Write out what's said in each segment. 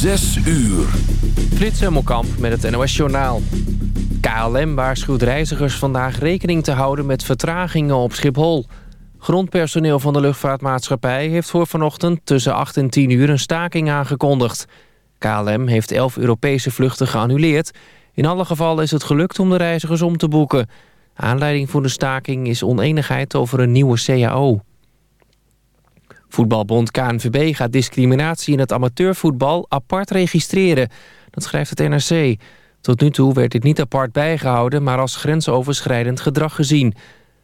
Zes uur. Frits Hemmelkamp met het NOS Journaal. KLM waarschuwt reizigers vandaag rekening te houden met vertragingen op Schiphol. Grondpersoneel van de luchtvaartmaatschappij heeft voor vanochtend tussen 8 en 10 uur een staking aangekondigd. KLM heeft 11 Europese vluchten geannuleerd. In alle gevallen is het gelukt om de reizigers om te boeken. Aanleiding voor de staking is oneenigheid over een nieuwe CAO. Voetbalbond KNVB gaat discriminatie in het amateurvoetbal apart registreren. Dat schrijft het NRC. Tot nu toe werd dit niet apart bijgehouden, maar als grensoverschrijdend gedrag gezien.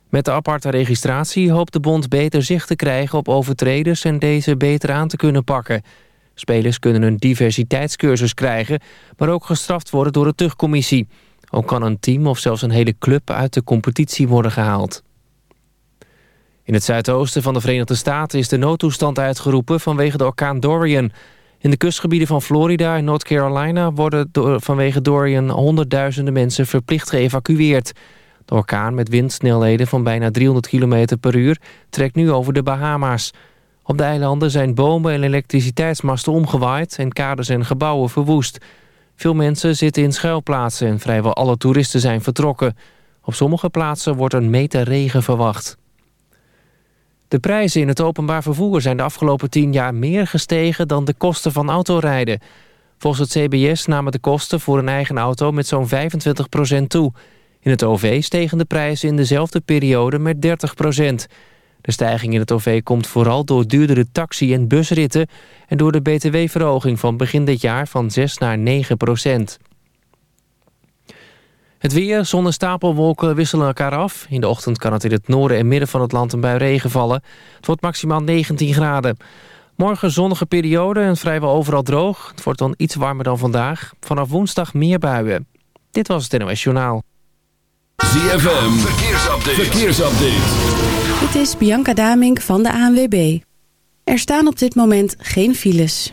Met de aparte registratie hoopt de bond beter zicht te krijgen op overtreders en deze beter aan te kunnen pakken. Spelers kunnen een diversiteitscursus krijgen, maar ook gestraft worden door de tuchtcommissie. Ook kan een team of zelfs een hele club uit de competitie worden gehaald. In het zuidoosten van de Verenigde Staten is de noodtoestand uitgeroepen vanwege de orkaan Dorian. In de kustgebieden van Florida en North Carolina worden door, vanwege Dorian honderdduizenden mensen verplicht geëvacueerd. De orkaan met windsnelheden van bijna 300 km per uur trekt nu over de Bahama's. Op de eilanden zijn bomen en elektriciteitsmasten omgewaaid en kaders en gebouwen verwoest. Veel mensen zitten in schuilplaatsen en vrijwel alle toeristen zijn vertrokken. Op sommige plaatsen wordt een meter regen verwacht. De prijzen in het openbaar vervoer zijn de afgelopen tien jaar meer gestegen dan de kosten van autorijden. Volgens het CBS namen de kosten voor een eigen auto met zo'n 25% toe. In het OV stegen de prijzen in dezelfde periode met 30% De stijging in het OV komt vooral door duurdere taxi- en busritten... en door de btw-verhoging van begin dit jaar van 6 naar 9 het weer, zon en stapelwolken wisselen elkaar af. In de ochtend kan het in het noorden en midden van het land een bui regen vallen. Het wordt maximaal 19 graden. Morgen zonnige periode en vrijwel overal droog. Het wordt dan iets warmer dan vandaag. Vanaf woensdag meer buien. Dit was het NOS Journaal. ZFM, verkeersupdate. verkeersupdate. Dit is Bianca Damink van de ANWB. Er staan op dit moment geen files.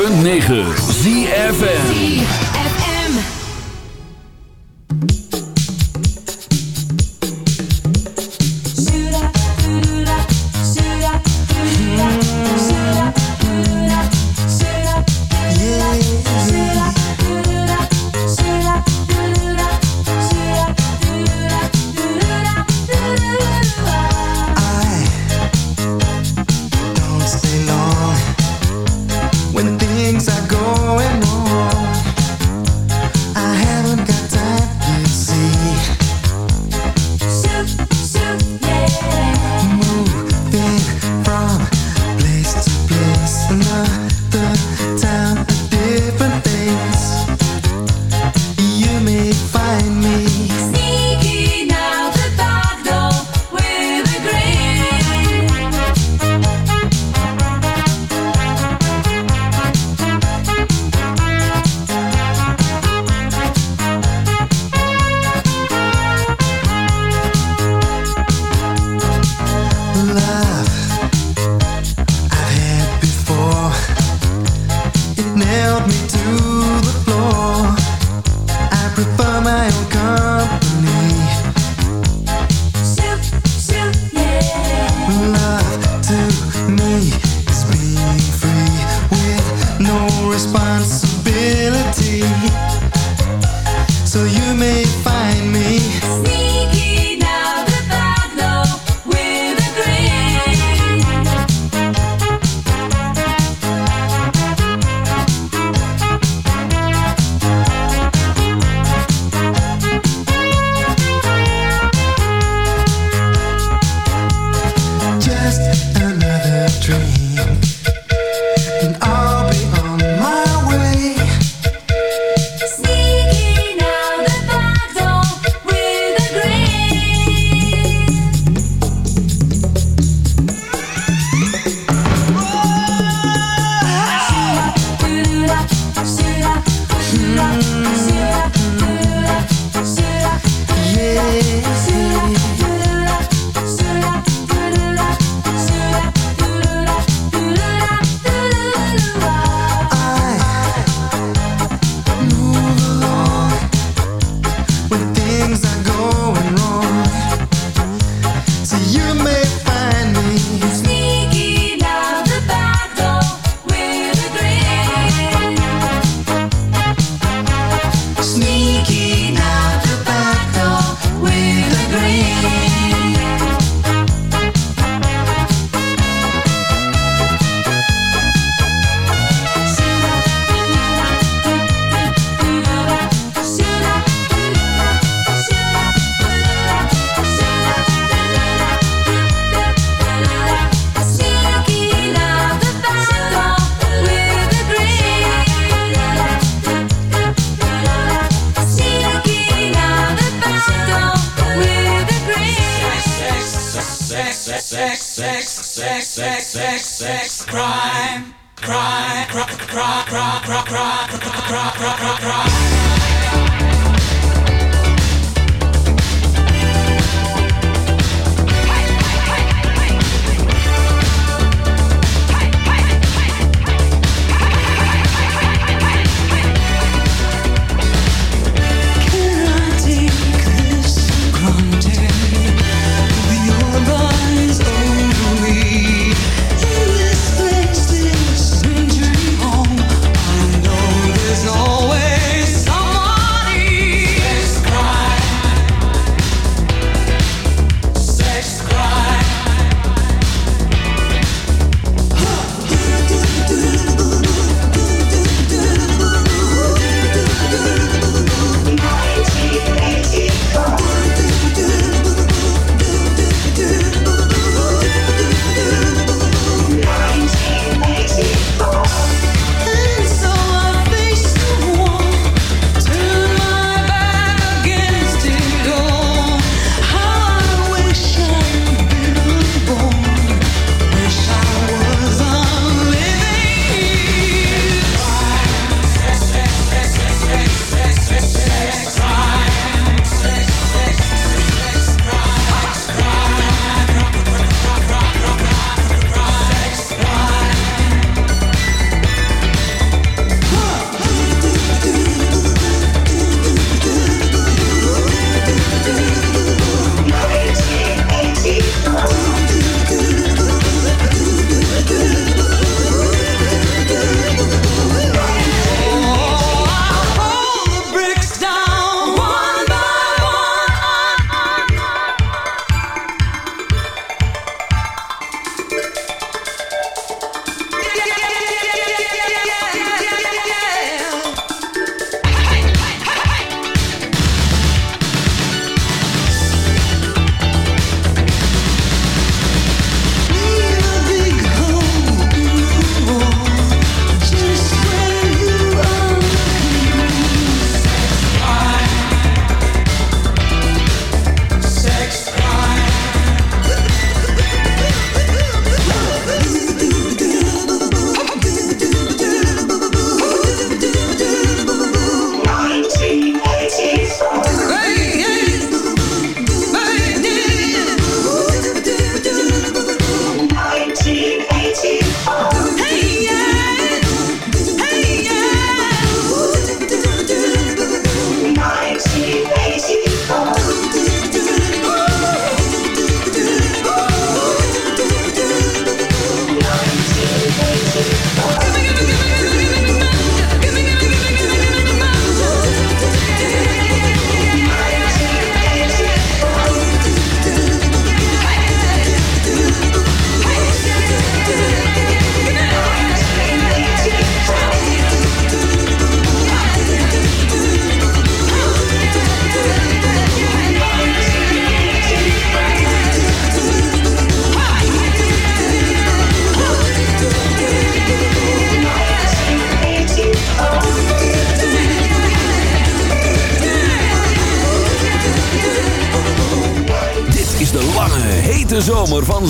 106.9 ZFN tonight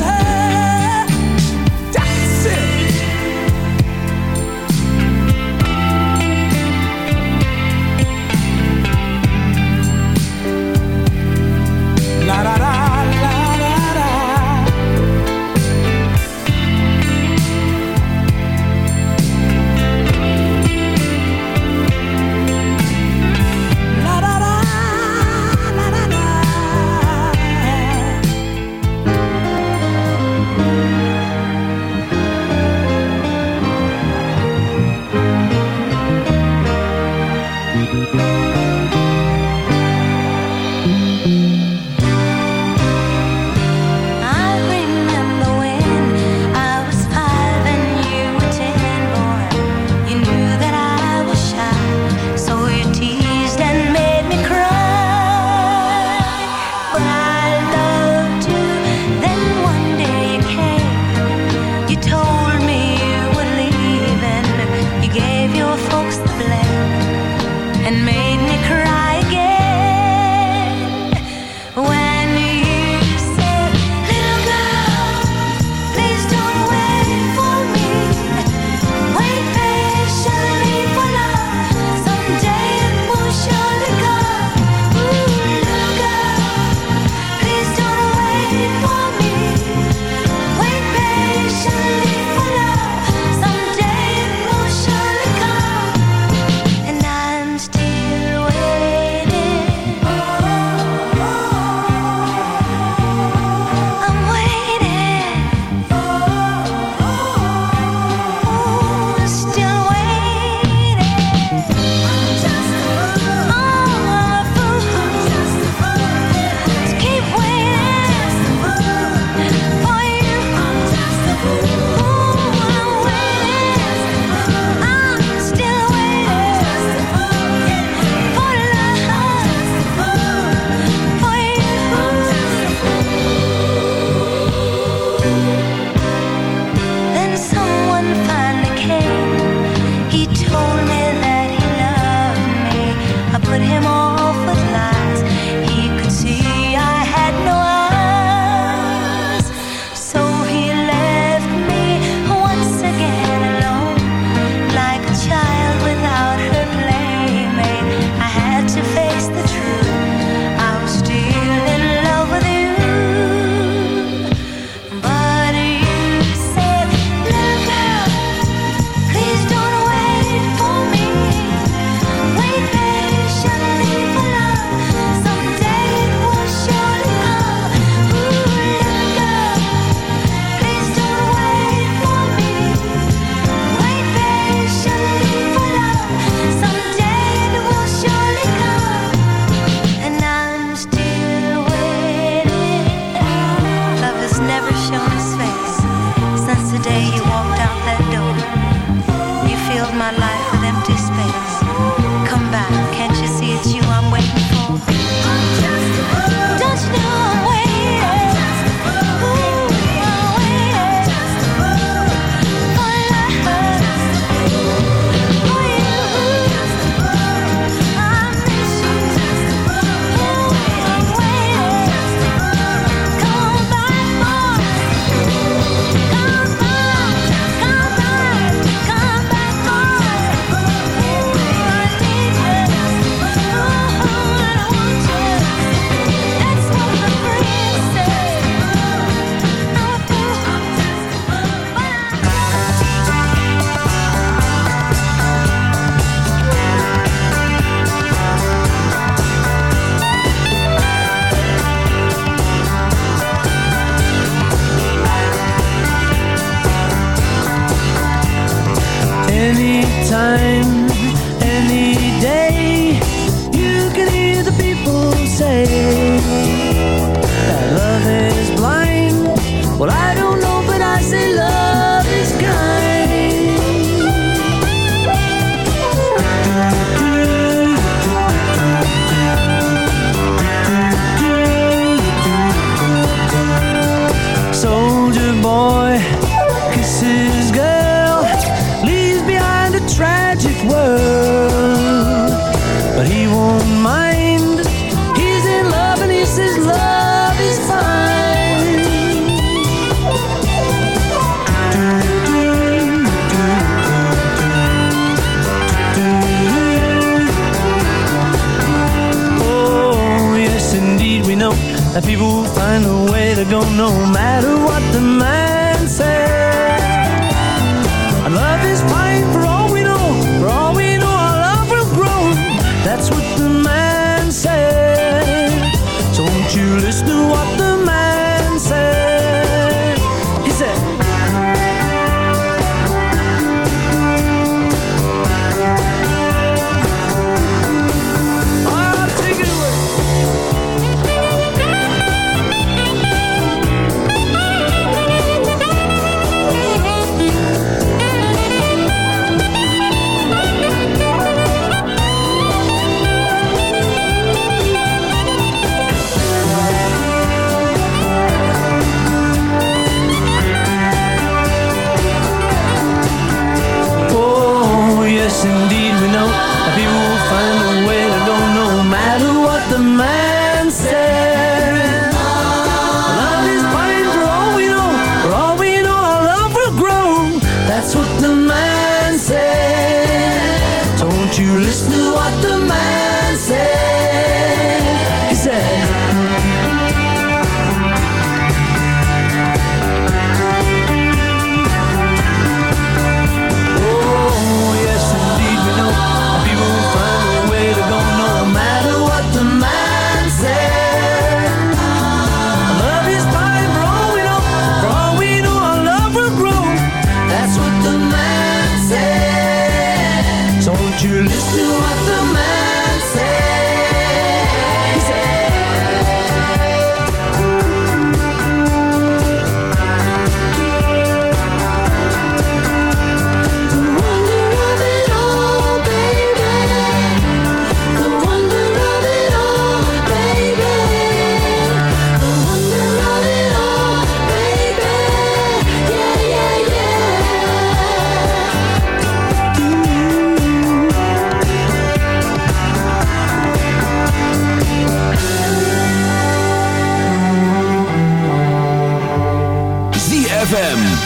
her. don't know matter. you listen.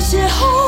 邂逅